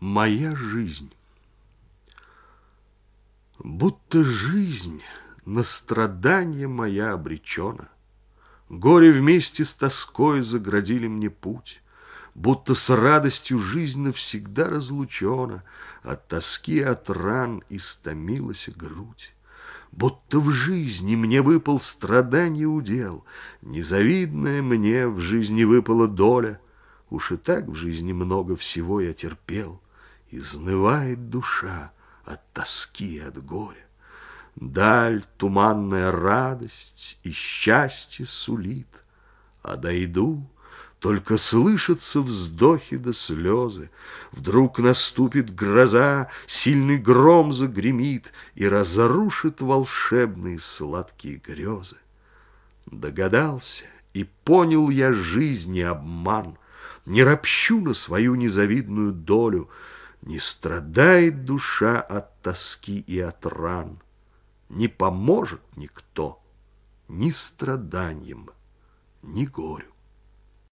Моя жизнь. Будто жизнь на страдание моя обречена. Горе вместе с тоской заградили мне путь, Будто с радостью жизнь навсегда разлучена, От тоски, от ран истомилась грудь. Будто в жизни мне выпал страдание удел, Незавидная мне в жизни выпала доля, Уж и так в жизни много всего я терпел, Изнывает душа от тоски и от горя. Даль туманная радость и счастье сулит, А дойду, только слышатся вздохи да слезы. Вдруг наступит гроза, сильный гром загремит И разрушит волшебные сладкие грезы. Догадался и понял я жизни обман, Не ропщу на свою незавидную долю, Не страдает душа от тоски и от ран — не поможет никто ни страданием, ни горю.